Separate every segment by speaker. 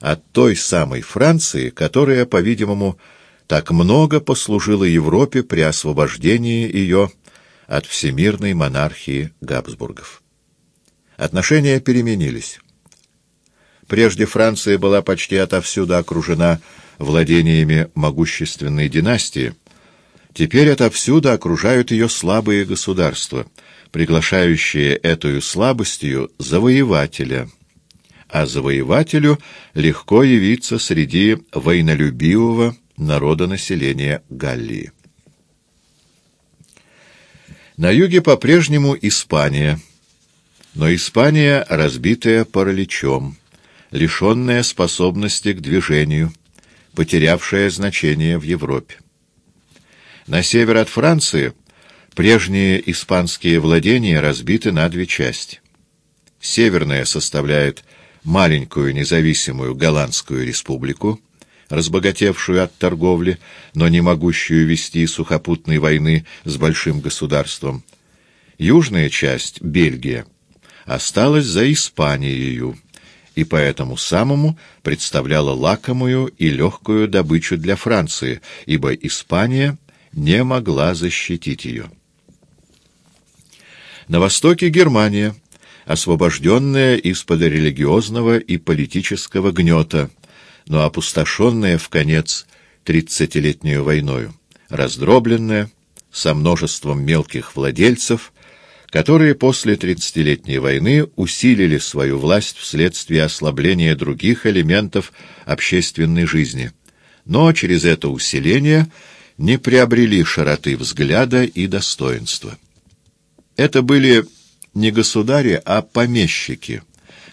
Speaker 1: от той самой Франции, которая, по-видимому, так много послужила Европе при освобождении ее от всемирной монархии Габсбургов. Отношения переменились. Прежде Франция была почти отовсюду окружена владениями могущественной династии. Теперь отовсюду окружают ее слабые государства, приглашающие эту слабостью завоевателя. А завоевателю легко явиться среди войнолюбивого народонаселения Галлии. На юге по-прежнему Испания, но Испания, разбитая параличом, лишенная способности к движению, потерявшая значение в Европе. На север от Франции прежние испанские владения разбиты на две части. Северная составляет маленькую независимую Голландскую республику, разбогатевшую от торговли, но не могущую вести сухопутной войны с большим государством. Южная часть, Бельгия, осталась за Испанией, и поэтому самому представляла лакомую и легкую добычу для Франции, ибо Испания не могла защитить ее. На востоке Германия, освобожденная из-под религиозного и политического гнета, но опустошенная в конец тридцатилетнюю войною, раздробленная, со множеством мелких владельцев, которые после тридцатилетней войны усилили свою власть вследствие ослабления других элементов общественной жизни, но через это усиление не приобрели широты взгляда и достоинства. Это были не государи, а помещики,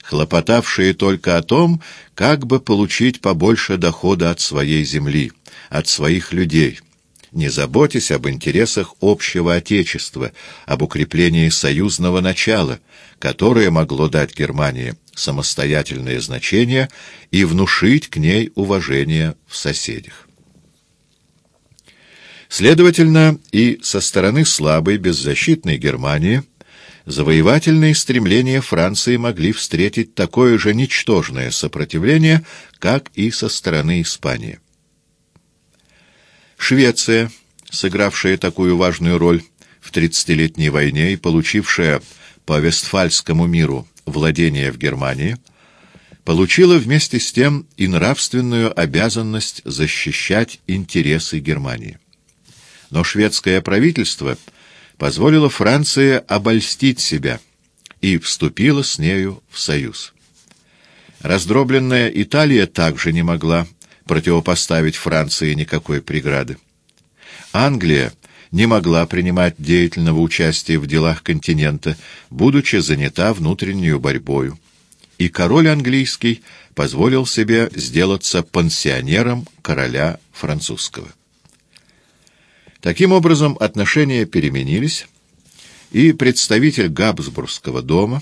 Speaker 1: хлопотавшие только о том, как бы получить побольше дохода от своей земли, от своих людей — не заботясь об интересах общего Отечества, об укреплении союзного начала, которое могло дать Германии самостоятельное значение и внушить к ней уважение в соседях. Следовательно, и со стороны слабой, беззащитной Германии завоевательные стремления Франции могли встретить такое же ничтожное сопротивление, как и со стороны Испании. Швеция, сыгравшая такую важную роль в тридцатилетней войне и получившая по Вестфальскому миру владение в Германии, получила вместе с тем и нравственную обязанность защищать интересы Германии. Но шведское правительство позволило Франции обольстить себя и вступило с нею в союз. Раздробленная Италия также не могла противопоставить Франции никакой преграды. Англия не могла принимать деятельного участия в делах континента, будучи занята внутреннюю борьбою. И король английский позволил себе сделаться пансионером короля французского. Таким образом, отношения переменились, и представитель Габсбургского дома,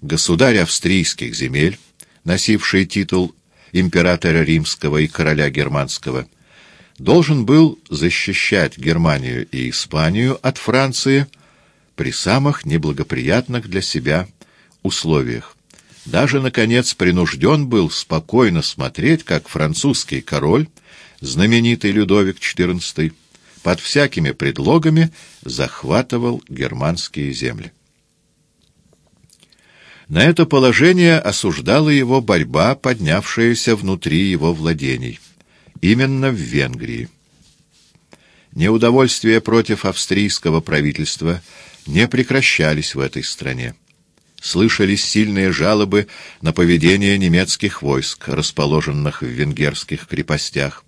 Speaker 1: государь австрийских земель, носивший титул императора римского и короля германского, должен был защищать Германию и Испанию от Франции при самых неблагоприятных для себя условиях. Даже, наконец, принужден был спокойно смотреть, как французский король, знаменитый Людовик XIV, под всякими предлогами захватывал германские земли. На это положение осуждала его борьба, поднявшаяся внутри его владений, именно в Венгрии. Неудовольствия против австрийского правительства не прекращались в этой стране. Слышались сильные жалобы на поведение немецких войск, расположенных в венгерских крепостях.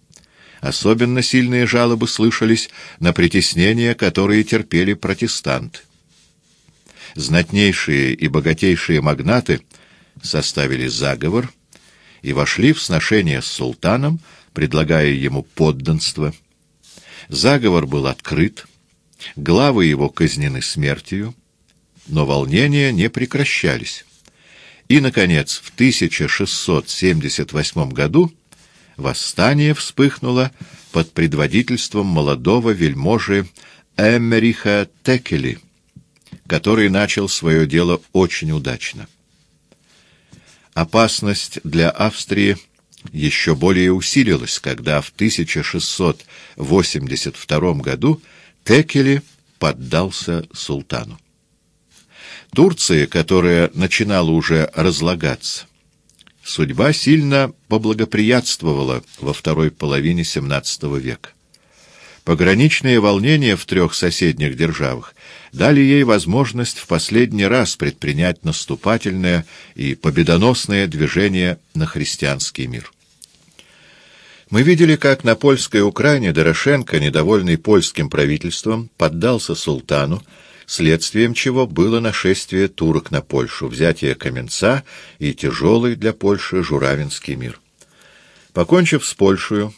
Speaker 1: Особенно сильные жалобы слышались на притеснения, которые терпели протестанты знатнейшие и богатейшие магнаты составили заговор и вошли в сношение с султаном, предлагая ему подданство. Заговор был открыт, главы его казнены смертью, но волнения не прекращались. И, наконец, в 1678 году восстание вспыхнуло под предводительством молодого вельможи Эмериха Текели, который начал свое дело очень удачно. Опасность для Австрии еще более усилилось, когда в 1682 году Текели поддался султану. Турция, которая начинала уже разлагаться, судьба сильно поблагоприятствовала во второй половине XVII века. Пограничные волнения в трех соседних державах дали ей возможность в последний раз предпринять наступательное и победоносное движение на христианский мир. Мы видели, как на польской Украине Дорошенко, недовольный польским правительством, поддался султану, следствием чего было нашествие турок на Польшу, взятие Каменца и тяжелый для Польши Журавинский мир. Покончив с Польшей,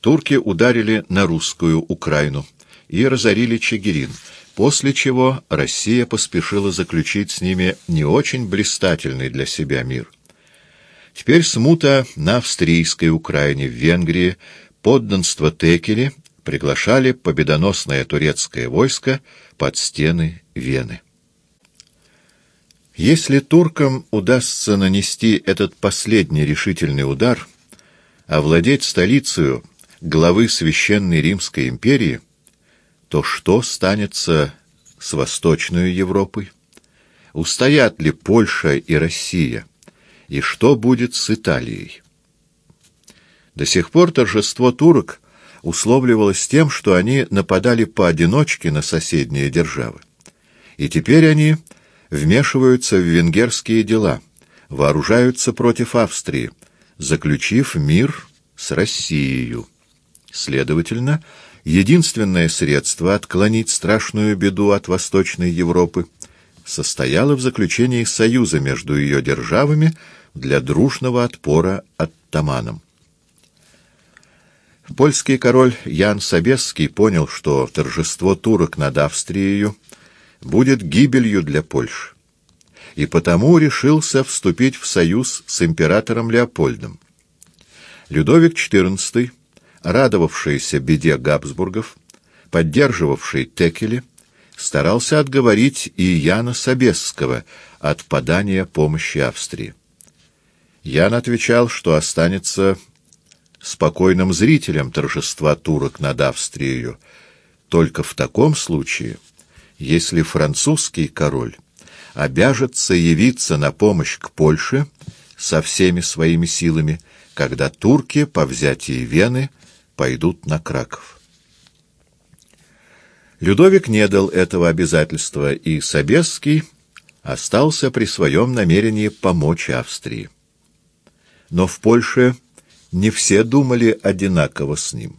Speaker 1: турки ударили на русскую Украину и разорили Чигирин, после чего Россия поспешила заключить с ними не очень блистательный для себя мир. Теперь смута на австрийской Украине, в Венгрии, подданство Текели приглашали победоносное турецкое войско под стены Вены. Если туркам удастся нанести этот последний решительный удар, овладеть столицей главы Священной Римской империи, то что станется с Восточной Европой? Устоят ли Польша и Россия? И что будет с Италией? До сих пор торжество турок условливалось тем, что они нападали поодиночке на соседние державы. И теперь они вмешиваются в венгерские дела, вооружаются против Австрии, заключив мир с Россией. Следовательно, единственное средство отклонить страшную беду от Восточной Европы состояло в заключении союза между ее державами для дружного отпора оттаманам. Польский король Ян Собесский понял, что торжество турок над Австрией будет гибелью для Польши, и потому решился вступить в союз с императором Леопольдом. Людовик XIV радовавшийся беде Габсбургов, поддерживавший Текеле, старался отговорить и Яна Собесского от подания помощи Австрии. Ян отвечал, что останется спокойным зрителем торжества турок над Австрией только в таком случае, если французский король обяжется явиться на помощь к Польше со всеми своими силами, когда турки по взятии Вены пойдут на Краков. Людовик не дал этого обязательства, и Собесский остался при своем намерении помочь Австрии. Но в Польше не все думали одинаково с ним.